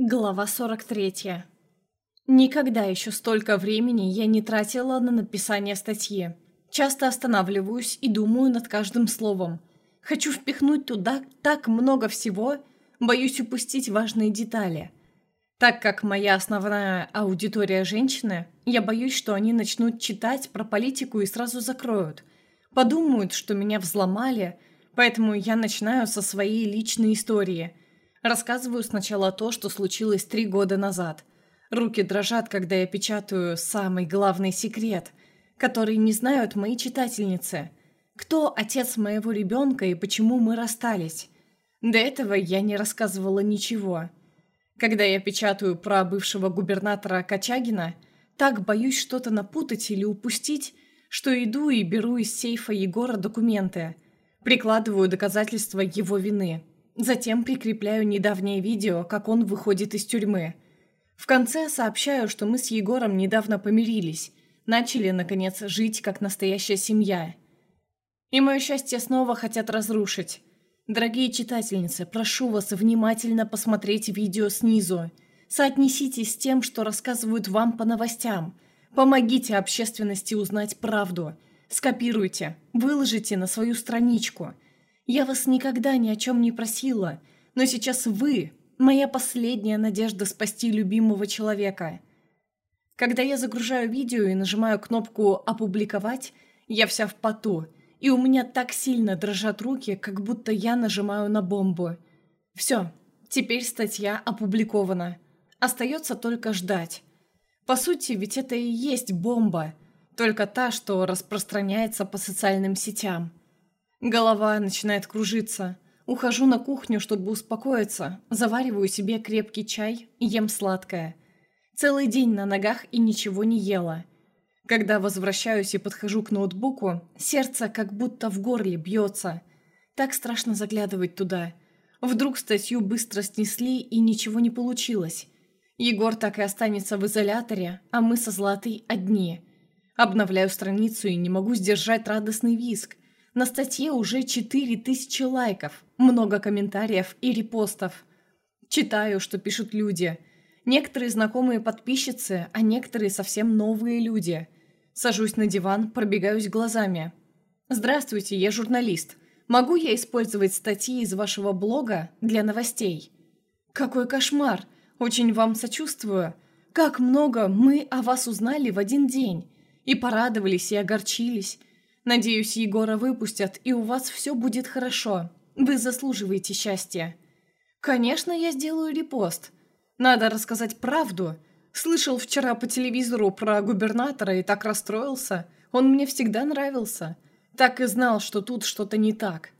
Глава 43. Никогда еще столько времени я не тратила на написание статьи. Часто останавливаюсь и думаю над каждым словом. Хочу впихнуть туда так много всего, боюсь упустить важные детали. Так как моя основная аудитория женщины, я боюсь, что они начнут читать про политику и сразу закроют. Подумают, что меня взломали, поэтому я начинаю со своей личной истории – Рассказываю сначала то, что случилось три года назад. Руки дрожат, когда я печатаю самый главный секрет, который не знают мои читательницы. Кто отец моего ребенка и почему мы расстались? До этого я не рассказывала ничего. Когда я печатаю про бывшего губернатора Качагина, так боюсь что-то напутать или упустить, что иду и беру из сейфа Егора документы. Прикладываю доказательства его вины. Затем прикрепляю недавнее видео, как он выходит из тюрьмы. В конце сообщаю, что мы с Егором недавно помирились, начали, наконец, жить как настоящая семья. И мое счастье снова хотят разрушить. Дорогие читательницы, прошу вас внимательно посмотреть видео снизу. Соотнеситесь с тем, что рассказывают вам по новостям. Помогите общественности узнать правду. Скопируйте, выложите на свою страничку – я вас никогда ни о чем не просила, но сейчас вы – моя последняя надежда спасти любимого человека. Когда я загружаю видео и нажимаю кнопку «Опубликовать», я вся в поту, и у меня так сильно дрожат руки, как будто я нажимаю на бомбу. Все, теперь статья опубликована. Остается только ждать. По сути, ведь это и есть бомба, только та, что распространяется по социальным сетям. Голова начинает кружиться. Ухожу на кухню, чтобы успокоиться. Завариваю себе крепкий чай ем сладкое. Целый день на ногах и ничего не ела. Когда возвращаюсь и подхожу к ноутбуку, сердце как будто в горле бьется. Так страшно заглядывать туда. Вдруг статью быстро снесли и ничего не получилось. Егор так и останется в изоляторе, а мы со Златой одни. Обновляю страницу и не могу сдержать радостный визг – на статье уже 4000 лайков, много комментариев и репостов. Читаю, что пишут люди. Некоторые знакомые подписчицы, а некоторые совсем новые люди. Сажусь на диван, пробегаюсь глазами. «Здравствуйте, я журналист. Могу я использовать статьи из вашего блога для новостей?» «Какой кошмар! Очень вам сочувствую. Как много мы о вас узнали в один день. И порадовались, и огорчились. Надеюсь, Егора выпустят, и у вас все будет хорошо. Вы заслуживаете счастья. Конечно, я сделаю репост. Надо рассказать правду. Слышал вчера по телевизору про губернатора и так расстроился. Он мне всегда нравился. Так и знал, что тут что-то не так.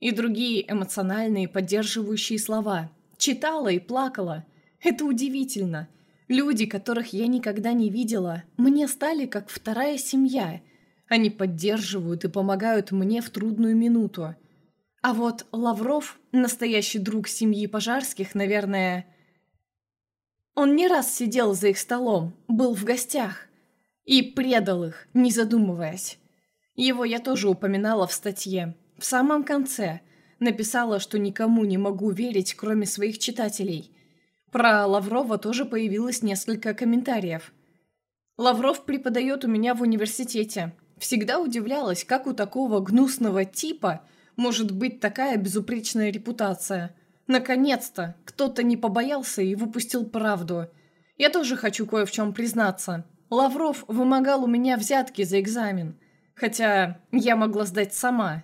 И другие эмоциональные поддерживающие слова. Читала и плакала. Это удивительно. Люди, которых я никогда не видела, мне стали как вторая семья – они поддерживают и помогают мне в трудную минуту. А вот Лавров, настоящий друг семьи Пожарских, наверное... Он не раз сидел за их столом, был в гостях и предал их, не задумываясь. Его я тоже упоминала в статье. В самом конце написала, что никому не могу верить, кроме своих читателей. Про Лаврова тоже появилось несколько комментариев. Лавров преподает у меня в университете. Всегда удивлялась, как у такого гнусного типа может быть такая безупречная репутация. Наконец-то кто-то не побоялся и выпустил правду. Я тоже хочу кое в чем признаться. Лавров вымогал у меня взятки за экзамен. Хотя я могла сдать сама.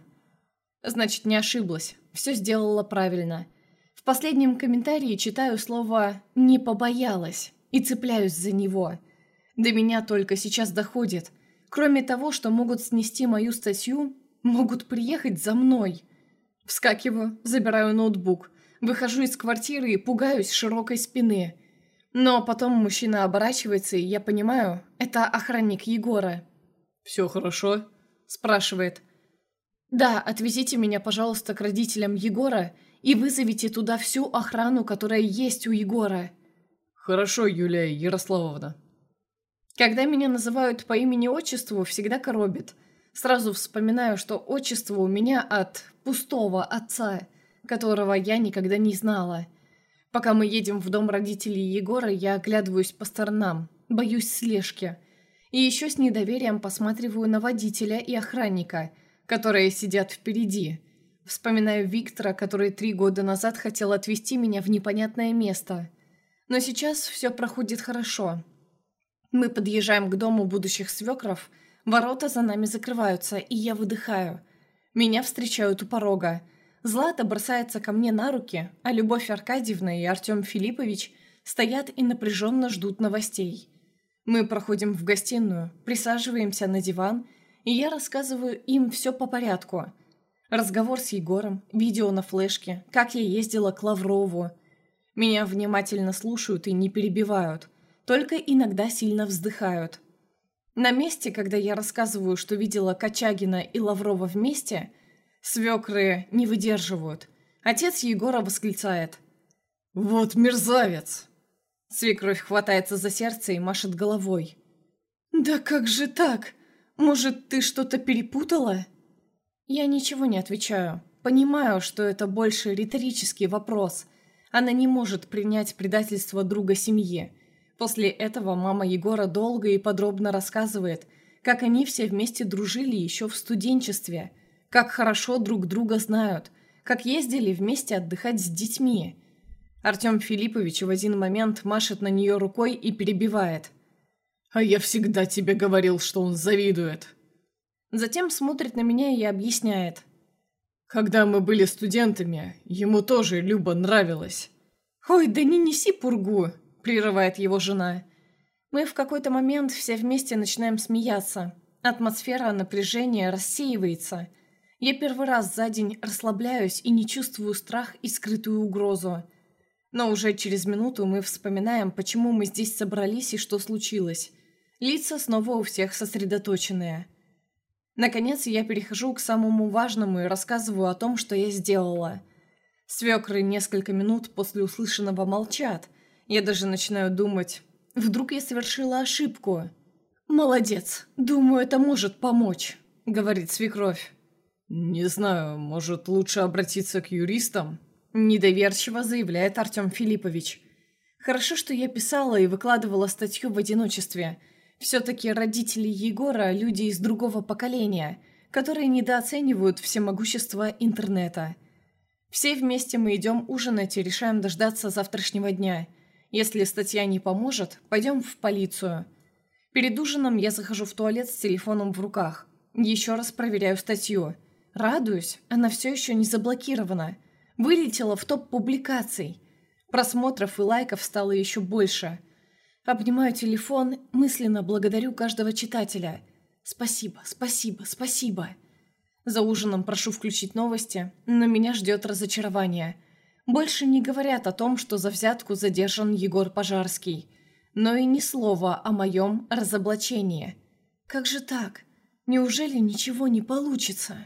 Значит, не ошиблась. Все сделала правильно. В последнем комментарии читаю слово «не побоялась» и цепляюсь за него. До меня только сейчас доходит – Кроме того, что могут снести мою статью, могут приехать за мной. Вскакиваю, забираю ноутбук, выхожу из квартиры и пугаюсь широкой спины. Но потом мужчина оборачивается, и я понимаю, это охранник Егора. «Все хорошо?» – спрашивает. «Да, отвезите меня, пожалуйста, к родителям Егора и вызовите туда всю охрану, которая есть у Егора». «Хорошо, Юлия Ярославовна», когда меня называют по имени-отчеству, всегда коробит. Сразу вспоминаю, что отчество у меня от пустого отца, которого я никогда не знала. Пока мы едем в дом родителей Егора, я оглядываюсь по сторонам, боюсь слежки. И еще с недоверием посматриваю на водителя и охранника, которые сидят впереди. Вспоминаю Виктора, который три года назад хотел отвезти меня в непонятное место. Но сейчас все проходит хорошо. Мы подъезжаем к дому будущих свекров, ворота за нами закрываются, и я выдыхаю. Меня встречают у порога. Злата бросается ко мне на руки, а Любовь Аркадьевна и Артем Филиппович стоят и напряженно ждут новостей. Мы проходим в гостиную, присаживаемся на диван, и я рассказываю им все по порядку. Разговор с Егором, видео на флешке, как я ездила к Лаврову. Меня внимательно слушают и не перебивают, только иногда сильно вздыхают. На месте, когда я рассказываю, что видела Качагина и Лаврова вместе – Свекры не выдерживают. Отец Егора восклицает. «Вот мерзавец!» Свекровь хватается за сердце и машет головой. «Да как же так? Может, ты что-то перепутала?» Я ничего не отвечаю. Понимаю, что это больше риторический вопрос. Она не может принять предательство друга семьи. После этого мама Егора долго и подробно рассказывает, как они все вместе дружили еще в студенчестве – как хорошо друг друга знают, как ездили вместе отдыхать с детьми. Артем Филиппович в один момент машет на нее рукой и перебивает. «А я всегда тебе говорил, что он завидует». Затем смотрит на меня и объясняет. «Когда мы были студентами, ему тоже Люба нравилась». «Ой, да не неси пургу», – прерывает его жена. Мы в какой-то момент все вместе начинаем смеяться. Атмосфера напряжения рассеивается – я первый раз за день расслабляюсь и не чувствую страх и скрытую угрозу. Но уже через минуту мы вспоминаем, почему мы здесь собрались и что случилось. Лица снова у всех сосредоточенные. Наконец я перехожу к самому важному и рассказываю о том, что я сделала. Свекры несколько минут после услышанного молчат. Я даже начинаю думать, вдруг я совершила ошибку. «Молодец, думаю, это может помочь», — говорит свекровь. «Не знаю, может, лучше обратиться к юристам?» Недоверчиво заявляет Артем Филиппович. «Хорошо, что я писала и выкладывала статью в одиночестве. Все-таки родители Егора – люди из другого поколения, которые недооценивают всемогущество интернета. Все вместе мы идем ужинать и решаем дождаться завтрашнего дня. Если статья не поможет, пойдем в полицию». Перед ужином я захожу в туалет с телефоном в руках. Еще раз проверяю статью – Радуюсь, она все еще не заблокирована. Вылетела в топ публикаций. Просмотров и лайков стало еще больше. Обнимаю телефон, мысленно благодарю каждого читателя. Спасибо, спасибо, спасибо. За ужином прошу включить новости, но меня ждет разочарование. Больше не говорят о том, что за взятку задержан Егор Пожарский. Но и ни слова о моем разоблачении. Как же так? Неужели ничего не получится?»